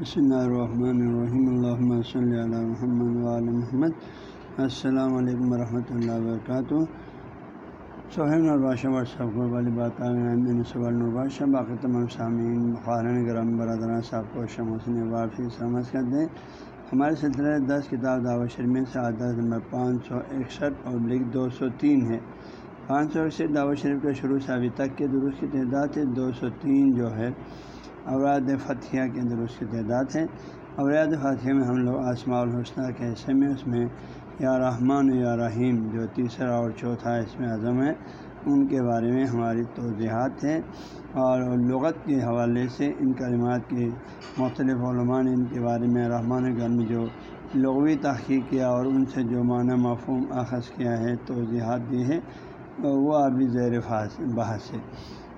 بسم اللہ الرحمن الرحیم اللہ صلی علی محمد علیہ محمد السلام علیکم ورحمۃ اللہ وبرکاتہ سہیل نرباشہ ورثہ والی بات نرباشہ باقی تمام سامعین خارن گرم برادران صاحب کو شموسن واپسی سمجھ کرتے ہیں ہمارے سلسلے دس کتاب دعوت شرمین سے عادت نمبر پانچ سو اکسٹھ اور لکھ دو سو تین ہے پانچ سو اکسٹھ دعوت شریف کے شروع سے ابھی تک کے درست کی تعداد ہے دو سو تین جو ہے اوراد فتھیہ کے درست کی تعداد ہے۔ اوراد فتھیہ میں ہم لوگ آسماء الحسنہ کے حصے میں، اس میں یا رحمان یا رحیم جو تیسرا اور چوتھا اس میں اعظم ہے، ان کے بارے میں ہماری توضیحات ہیں۔ اور لغت کے حوالے سے ان کلمات کی مختلف علماء نے ان کے بارے میں رحمان گھر میں جو لغوی تحقیق کیا اور ان سے جو معنی مفہوم اخذ کیا ہے، توضیحات دی ہے وہ ابھی زیر بحث ہے۔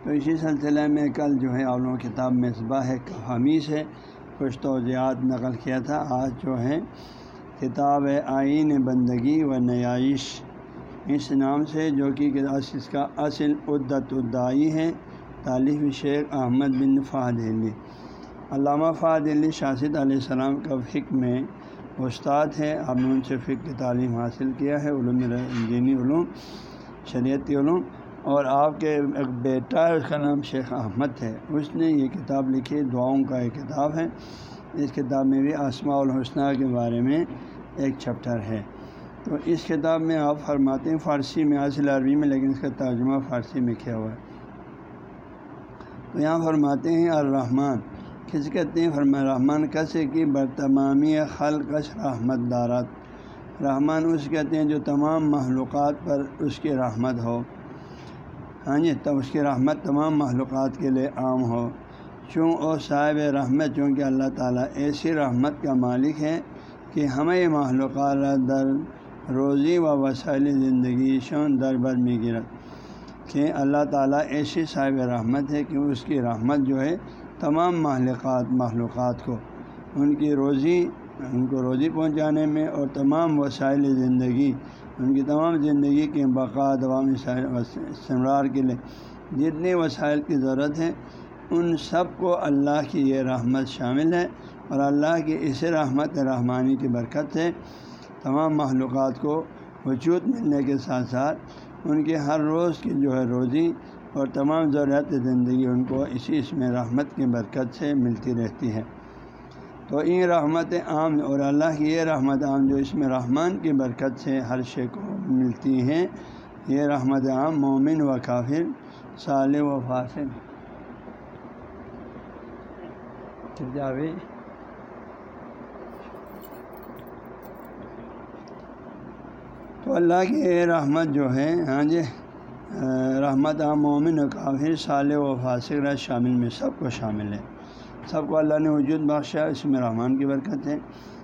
تو اسی سلسلے میں کل جو ہے علوم کتاب مصباح حمیث ہے کچھ توضیحات نقل کیا تھا۔ آج جو ہے، کتاب آئین بندگی و نیائش۔ اس نام سے جو کہ اس کا اصل عدت الدائی ہے۔ طالب شیخ احمد بن فہد علی علامہ فہد علی شاشد علیہ السلام کا فکر میں استاد ہے۔ آپ نے ان سے فکر کی تعلیم حاصل کیا ہے، علوم دینی علوم، شریعتی علوم۔ اور آپ کے ایک بیٹا ہے، اس کا نام شیخ احمد ہے۔ اس نے یہ کتاب لکھی، دعاؤں کا ایک کتاب ہے۔ اس کتاب میں بھی آسماء الحسنہ کے بارے میں ایک چیپٹر ہے۔ تو اس کتاب میں آپ فرماتے ہیں، فارسی میں اصل عربی میں، لیکن اس کا ترجمہ فارسی میں کیا ہوا ہے۔ تو یہاں فرماتے ہیں، الرحمن۔ کس کہتے ہیں؟ فرما رحمان کس کی؟ برتمامی خلقش رحمت دارت۔ رحمان اس کہتے ہیں جو تمام معلومات پر اس کی رحمت ہو۔ ہاں جی تب اس کی رحمت تمام معلومات کے لیے عام ہو۔ چوں اور صاحب رحمت، چونکہ اللہ تعالیٰ ایسی رحمت کا مالک ہے کہ ہمیں معلومات در روزی و وسائل زندگی شون در بر میں گرت کہ اللہ تعالیٰ ایسی صاحب رحمت ہے کہ اس کی رحمت جو ہے تمام معلومات معلومات کو، ان کی روزی، ان کو روزی پہنچانے میں اور تمام وسائل زندگی ان کی تمام زندگی کے بقا، تمام استمرار کے لیے جتنے وسائل کی ضرورت ہے ان سب کو اللہ کی یہ رحمت شامل ہے اور اللہ کی اس رحمت، رحمانی کی برکت سے تمام معلومات کو وجود ملنے کے ساتھ ساتھ ان کے ہر روز کی جو ہے روزی اور تمام ضروریات زندگی ان کو اسی اس میں رحمت کی برکت سے ملتی رہتی ہے۔ تو این رحمت عام اور اللہ کی یہ رحمت عام جو اس میں رحمان کی برکت سے ہر شے کو ملتی ہیں، یہ رحمت عام مومن و کافر، صالح و فاصل جاوید تو اللہ کی یہ رحمت جو ہے ہاں جی رحمت عام مومن و کافر، صالح و فاسق شامل میں، سب کو شامل ہے۔ سب کو اللہ نے وجود بخشا، اس میں رحمان کی برکت ہے۔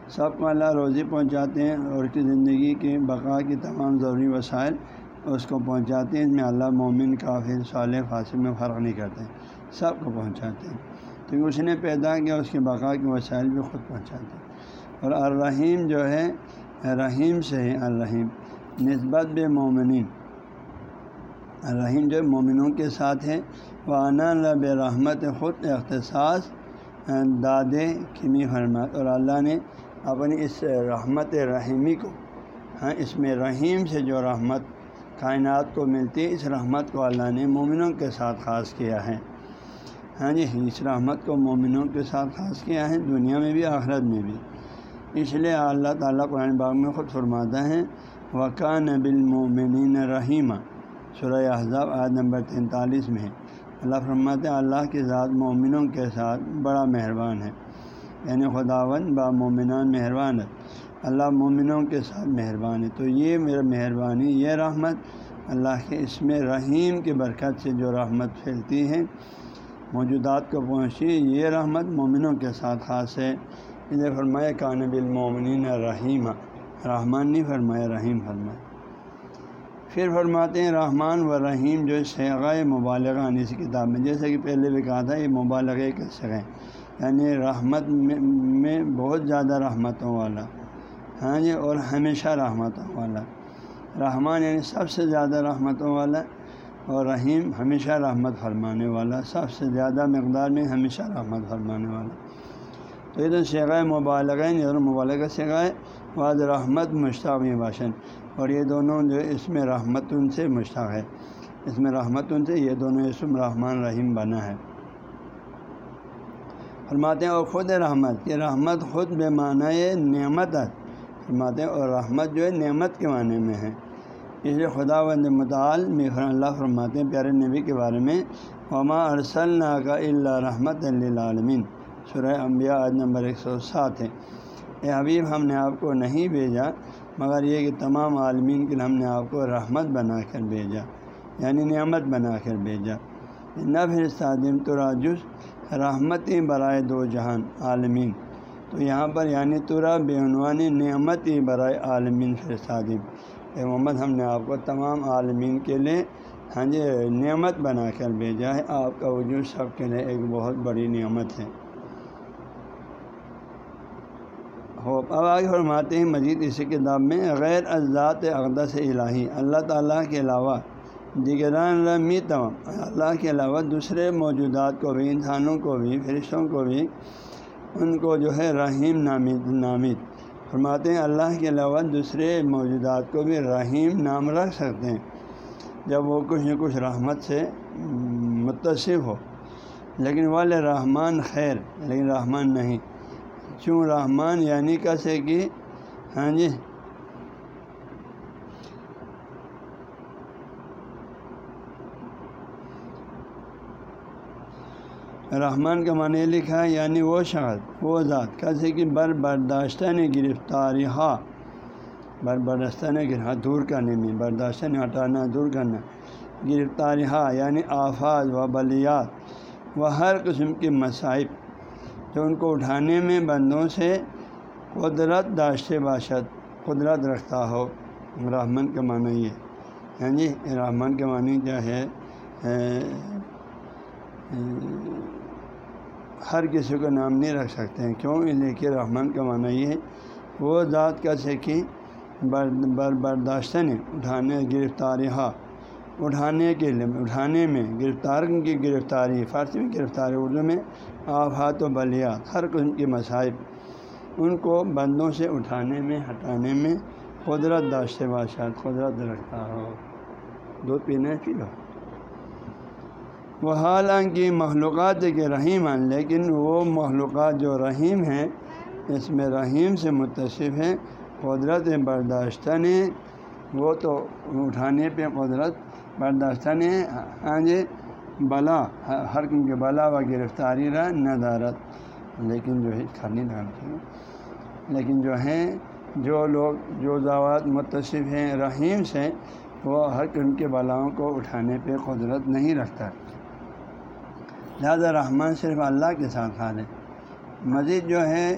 سب کو اللہ روزی پہنچاتے ہیں اور کی زندگی کے بقا کی تمام ضروری وسائل اس کو پہنچاتے ہیں۔ اس میں اللہ مومن، کافر، صالح فاصل میں فرق نہیں کرتے۔ سب کو پہنچاتے ہیں۔ کیونکہ اس نے پیدا کیا، اس کے بقا کے وسائل بھی خود پہنچاتے ہیں۔ اور الرحیم جو ہے رحیم سے ہے الرحیم۔ نسبت بے مومنین۔ الرحیم جو مومنوں کے ساتھ ہے۔ وہ انا رحمت خود اختصاص۔ دادے کمی فرمات اور اللہ نے اپنی اس رحمت رحیمی کو ہاں اس میں رحیم سے جو رحمت کائنات کو ملتی ہے، اس رحمت کو اللہ نے مومنوں کے ساتھ خاص کیا ہے۔ ہاں جی اس رحمت کو مومنوں کے ساتھ خاص کیا ہے، دنیا میں بھی، آخرت میں بھی۔ اس لیے اللہ تعالیٰ قرآن باغ میں خود فرماتا ہے وقان بالمومنین رحیمہ سورہ احزاب عاد نمبر تینتالیس میں ہے۔ اللہ فرماتے اللہ کی ذات مومنوں کے ساتھ بڑا مہربان ہے۔ یعنی خداون با مومنان مہربان ہے۔ اللہ مومنوں کے ساتھ مہربان ہے۔ تو یہ میرا مہربانی، یہ رحمت اللہ کے اس میں رحیم کی برکت سے جو رحمت پھیلتی ہے، موجودات کو پہنچی، یہ رحمت مومنوں کے ساتھ خاص ہے۔ انہیں فرمایا، کان بالمومنین رحیمہ۔ رحمان نہیں فرمایا، رحیم فرمایا۔ پھر فرماتے ہیں، رحمان و رحیم جو شیغ مبالغہ اس کتاب میں۔ جیسے کہ پہلے بھی کہا تھا، یہ مبالغے کے شگیں یعنی رحمت میں بہت زیادہ رحمتوں والا۔ ہاں جی اور ہمیشہ رحمتوں والا۔ رحمان یعنی سب سے زیادہ رحمتوں والا، اور رحیم ہمیشہ رحمت فرمانے والا۔ سب سے زیادہ مقدار میں ہمیشہ رحمت فرمانے والا۔ تو یہ تو شیغ مبالغ مبالغہ شیغ بعض رحمت مشتاق باشن۔ اور یہ دونوں جو اس میں رحمت ان سے مشتاق ہے۔ اس میں رحمت ان سے، یہ دونوں اسم رحمان رحیم بنا ہے۔ فرماتے ہیں، اور خود رحمت، یہ رحمت خود بے معنی نعمت ہے۔ فرماتے ہیں، اور رحمت جو ہے نعمت کے معنی میں ہے۔ اس لیے خدا وند مطال میخر اللہ فرماتے ہیں، پیارے نبی کے بارے میں، وما ارسل کا اللہ رحمت عالمین سرح انبیاء عد نمبر ایک سو سات ہے۔ اے حبیب، ہم نے آپ کو نہیں بھیجا مگر یہ کہ تمام عالمین کے لیے ہم نے آپ کو رحمت بنا کر بھیجا یعنی نعمت بنا کر بھیجا۔ نہ پھر صادم تو راجس رحمتی برائے دو جہان عالمین۔ تو یہاں پر یعنی ترا بے عنوانی نعمت برائے عالمین پھر صادم۔ اے محمد، ہم نے آپ کو تمام عالمین کے لیے ہاں جی نعمت بنا کر بھیجا ہے۔ آپ کا وجود سب کے لیے ایک بہت بڑی نعمت ہے۔ ہو اب آگے فرماتے ہیں مزید اسی کتاب میں، غیر ازات اقدس الہی۔ اللہ تعالیٰ کے علاوہ دیگران رمی تمام۔ اللہ کے علاوہ دوسرے موجودات کو بھی، انسانوں کو بھی، فرشتوں کو بھی ان کو جو ہے رحیم نامد نامد فرماتے ہیں، اللہ کے علاوہ دوسرے موجودات کو بھی رحیم نام رکھ سکتے ہیں۔ جب وہ کچھ نہ کچھ رحمت سے متصف ہو۔ لیکن والے رحمان خیر، لیکن رحمان نہیں۔ چوں رحمان یعنی کیسے کہ ہاں جی۔ رحمان کا معنی لکھا ہے یعنی وہ شخص، وہ ذات کیسے کہ بر برداشتہ نے گرفتاری ہا بر برداشتہ نے گرا ہاں، دور کرنے میں برداشتہ نے ہٹانا، دور کرنا۔ گرفتاری ہا یعنی آفات و بلیات و ہر قسم کے مصائب۔ جو ان کو اٹھانے میں بندوں سے قدرت داشت باشد، قدرت رکھتا ہو۔ رحمن کا معنی یہ۔ ہاں جی رحمان کے معنی کیا ہے؟ ہر کسی کو نام نہیں رکھ سکتے ہیں۔ کیوں؟ اس لیے کہ رحمان کا معنی یہ ہے، وہ ذات کا سے کہ بر بر، برداشتہ نے اٹھانے گرفتاری ہا۔ اٹھانے کے لیے، اٹھانے میں گرفتار کی گرفتاری، فارسی میں گرفتاری اردو میں آفات و بلیات ہر قسم کے مصائب ان کو بندوں سے اٹھانے میں، ہٹانے میں قدرت داشت بادشاہ، قدرت رکھتا ہو۔ دودھ پینا پی لو۔ وہ حالانکہ مخلوقات کے رحیم ہیں، لیکن وہ مخلوقات جو رحیم ہیں، اس میں رحیم سے متصف ہیں، قدرت برداشتہ نے وہ تو اٹھانے پہ قدرت برداشتہ نے ہاں جی بلا ہر قسم کے بلا و گرفتاری رہا ندارت۔ لیکن جو ہے کھانی ڈالتے لیکن جو ہیں، جو لوگ، جو زوات متصف ہیں، رحیم سے، وہ ہر قسم کے بلاؤں کو اٹھانے پہ قدرت نہیں رکھتا۔ لہٰذا رحمان صرف اللہ کے ساتھ حال ہے۔ مزید جو ہے،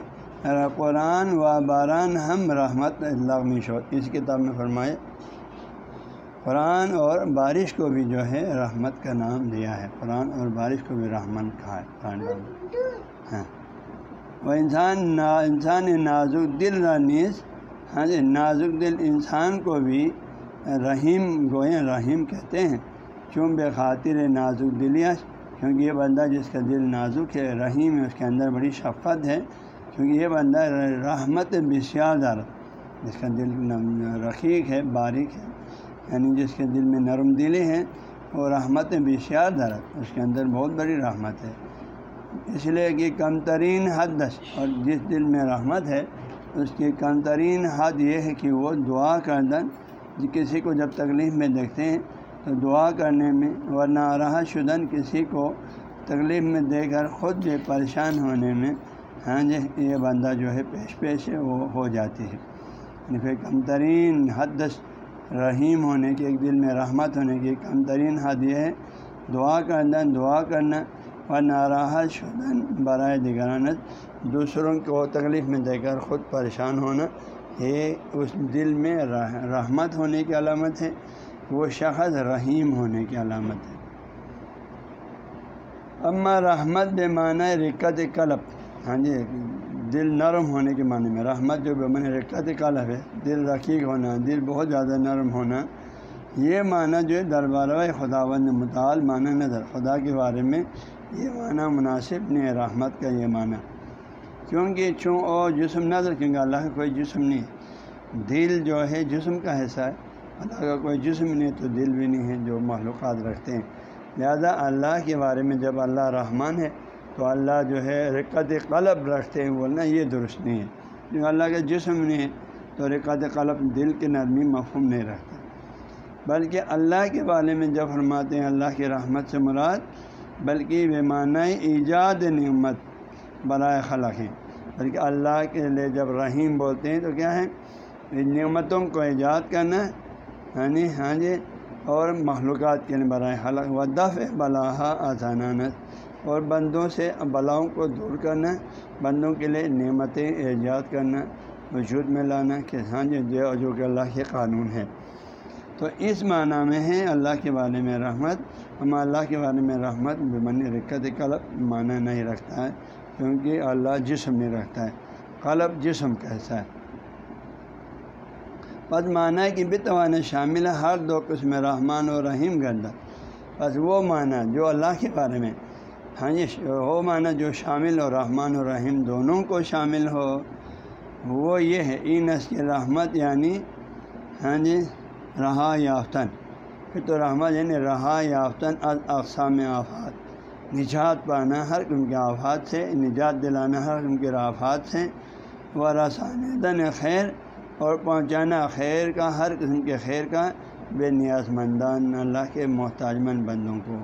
قرآن و باران ہم رحمت اللہ مشو اس کتاب میں فرمائے قرآن اور بارش کو بھی جو ہے رحمت کا نام دیا ہے۔ قرآن اور بارش کو بھی رحمن کہا ہے۔ قرآن ہاں۔ وہ انسان نا، انسان نازک دل رانیز ہاں جی نازک دل انسان کو بھی رحیم، گوئیں رحیم کہتے ہیں۔ چون بے خاطر نازک دلیاس کیونکہ یہ بندہ جس کا دل نازک ہے، رحیم ہے، اس کے اندر بڑی شفقت ہے۔ کیونکہ یہ بندہ رحمت بسیار دار، جس کا دل رقیق ہے، باریک ہے۔ یعنی جس کے دل میں نرم دلی ہیں وہ رحمت بشیار در اس کے اندر بہت بڑی رحمت ہے۔ اس لیے کہ کم ترین حد دش اور جس دل میں رحمت ہے، اس کی کم ترین حد یہ ہے کہ وہ دعا کردن۔ کسی کو جب تکلیف میں دیکھتے ہیں، تو دعا کرنے میں، ورنہ رہا شدن کسی کو تکلیف میں دے کر خود بھی پریشان ہونے میں ہاں جی یہ بندہ جو ہے پیش پیش ہے وہ ہو جاتی ہے۔ یعنی پھر کم ترین حد رحیم ہونے کی، ایک دل میں رحمت ہونے کی کم ترین حد یہ ہے۔ دعا کرنا دعا کرنا و ناراحت شدن برائے دگرانت دوسروں کو تکلیف میں دے کر خود پریشان ہونا، یہ اس دل میں رحمت ہونے کی علامت ہے۔ وہ شخص رحیم ہونے کی علامت ہے۔ اما رحمت بے معنی رکت قلب۔ ہاں جی دل نرم ہونے کے معنی میں رحمت جو بے رکت قلب ہے، دل رقیق ہونا، دل بہت زیادہ نرم ہونا، یہ معنی جو ہے دربار خدا بند مطال معنی نظر، خدا کے بارے میں یہ معنی مناسب نہیں ہے، رحمت کا یہ معنی۔ کیونکہ چوں اور جسم نظر، کیونکہ اللہ کا کوئی جسم نہیں دل جو ہے جسم کا حصہ ہے، اللہ کا کوئی جسم نہیں تو دل بھی نہیں ہے جو معلومات رکھتے ہیں۔ لہذا اللہ کے بارے میں جب اللہ رحمان ہے تو اللہ جو ہے رقت قلب رکھتے ہیں بولنا یہ درست نہیں ہے۔ کیونکہ اللہ کا جسم نہیں ہے تو رقت قلب دل کے نرمی مفہوم نہیں رکھتا۔ بلکہ اللہ کے بارے میں جب فرماتے ہیں، اللہ کی رحمت سے مراد، بلکہ بے معنی ایجاد نعمت، برائے خلق ہیں۔ بلکہ اللہ کے لیے جب رحیم بولتے ہیں، تو کیا ہے؟ نعمتوں کو ایجاد کرنا یعنی ہاں جی اور مخلوقات کے لیے برائے خلق۔ و دف بلاحا آسانانت اور بندوں سے بلاؤں کو دور کرنا، بندوں کے لیے نعمتیں ایجاد کرنا، وجود میں لانا کہ ہاں جی جو کہ اللہ کے قانون ہے تو اس معنی میں ہے اللہ کے بارے میں رحمت۔ ہم اللہ کے بارے میں رحمت بمن رکت قلب معنی نہیں رکھتا ہے، کیونکہ اللہ جسم نہیں رکھتا ہے، قلب جسم کیسا ہے۔ بس معنی ہے کہ بتوان شامل ہے، ہر دو قسم رحمان و رحیم گردہ بس وہ معنی جو اللہ کے بارے میں ہاں جی وہ معنی جو شامل ہو، رحمان و رحیم دونوں کو شامل ہو، وہ یہ ہے اینس کی رحمت یعنی ہاں جی رہا یافتن۔ پھر تو رحمت یعنی رہا یافتن از اقسام آفات۔ نجات پانا ہر قسم کے آفات سے، نجات دلانا ہر قسم کے رافات سے وہ رسان دن خیر اور پہنچانا خیر کا، ہر قسم کے خیر کا، بے نیاز مندان، اللہ کے محتاج مند بندوں کو۔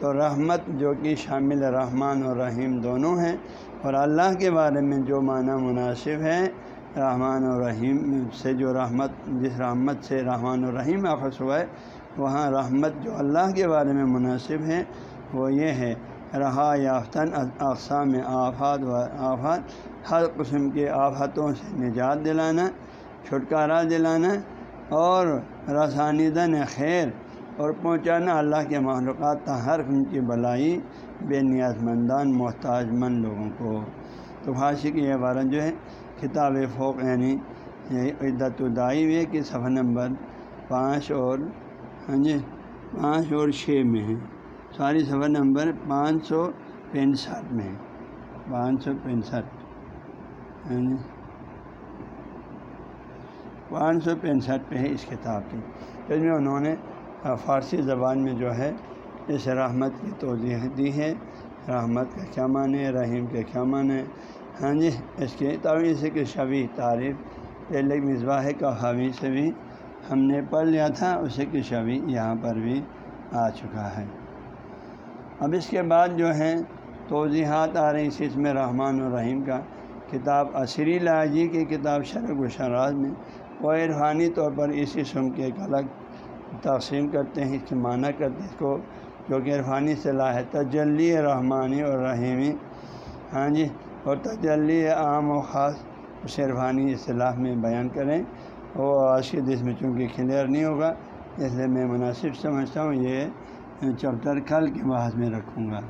تو رحمت جو کہ شامل رحمان اور رحیم دونوں ہیں اور اللہ کے بارے میں جو معنی مناسب ہے، رحمان و رحیم سے جو رحمت، جس رحمت سے رحمان و رحیم آخذ ہوا ہے، وہاں رحمت جو اللہ کے بارے میں مناسب ہے، وہ یہ ہے، رہا یافتن اقسام آفات و آفات، ہر قسم کے آفاتوں سے نجات دلانا، چھٹکارا دلانا اور رساندن خیر اور پہنچانا اللہ کے معلومات تا ہر قسم کی بلائی بے نیاز مندان، محتاج مند لوگوں کو۔ تو بھاشی کی عبارت جو ہے کتاب فوق یعنی عدت الدائی ہوئے کہ صفحہ نمبر پانچ اور ہاں جی پانچ اور چھ میں ہے۔ ساری صفحہ نمبر پانچ سو پینسٹھ میں ہے۔ پانچ سو پینسٹھ ہاں جی۔ پانچ سو پینسٹھ پہ ہے اس کتاب کی۔ اس میں انہوں نے فارسی زبان میں جو ہے، اس رحمت کی توضیح دی ہے۔ رحمت کا کیا معنی ہے؟ رحیم کا کیا معنی ہاں جی اس کے سے کہ شبی تعریف پہلے مصباح کا حوی سے بھی ہم نے پڑھ لیا تھا اسے کہ شبی یہاں پر بھی آ چکا ہے۔ اب اس کے بعد جو ہے توضیحات آ رہی اس میں رحمان الرحیم کا۔ کتاب عصری لاجی کی کتاب شرک و شراز میں، وہ عرفانی طور پر اس اسم کے ایک الگ تقسیم کرتے ہیں، اس کے معنی کرتے ہیں اس کو، جو کہ عرفانی صلاح ہے، تجلی رحمانی اور رحیمی۔ ہاں جی اور تجلی عام و خاص اس عرفانی اصطلاح میں بیان کریں۔ وہ آج کے دس میں چونکہ کلیئر نہیں ہوگا، اس لیے میں مناسب سمجھتا ہوں، یہ چیپٹر کل کے بحث میں رکھوں گا۔